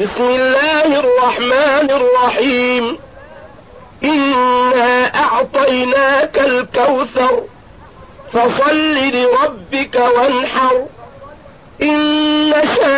بسم الله الرحمن الرحيم. إنا أعطيناك الكوثر. فصل لربك وانحر. إن شاء